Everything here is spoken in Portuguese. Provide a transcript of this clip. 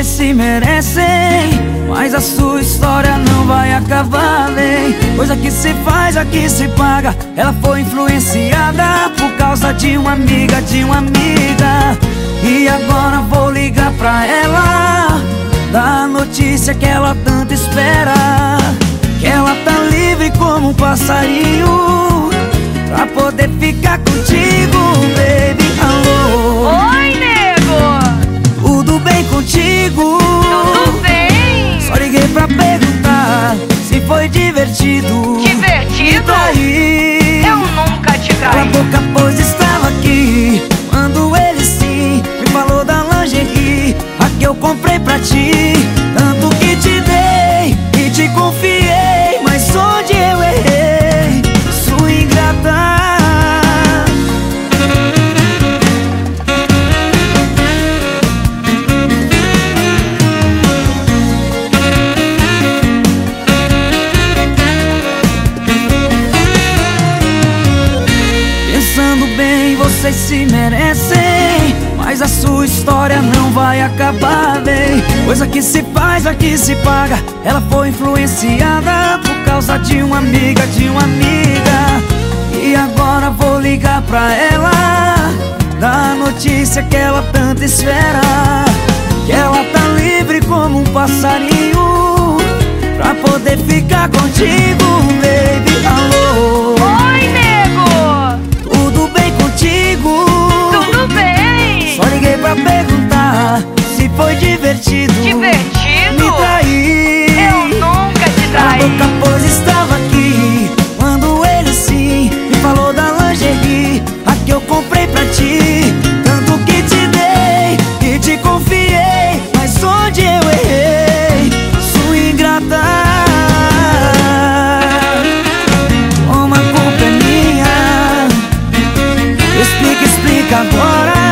vocês se merecem Mas a sua história não vai acabar bem Coisa que se faz, aqui se paga Ela foi influenciada por causa de uma amiga, de uma amiga. E agora vou ligar pra ela Dar a notícia que ela tanto espera. Que ela tá livre como um passarinho Pra poder ficar contigo, divertido Divertido? Trair Eu nunca te traí. boca, pois estava aqui Quando ele sim me falou da lingerie A que eu comprei pra ti vocês se merecem Mas a sua história não vai acabar bem Coisa que se faz, aqui se paga Ela foi influenciada por causa de uma amiga, de uma amiga. E agora vou ligar pra ela Dar a notícia que ela tanto espera. Que ela tá livre como um passarinho Pra poder ficar contigo, foi divertido. Divertido? Me trair. Eu nunca te Cala a traí. boca, pois estava aqui. Quando ele sim me falou da lingerie, a que eu comprei pra ti. Tanto que te dei e te confiei. Mas onde eu errei? Sua ingrata. Como a culpa é minha. Explica, explica agora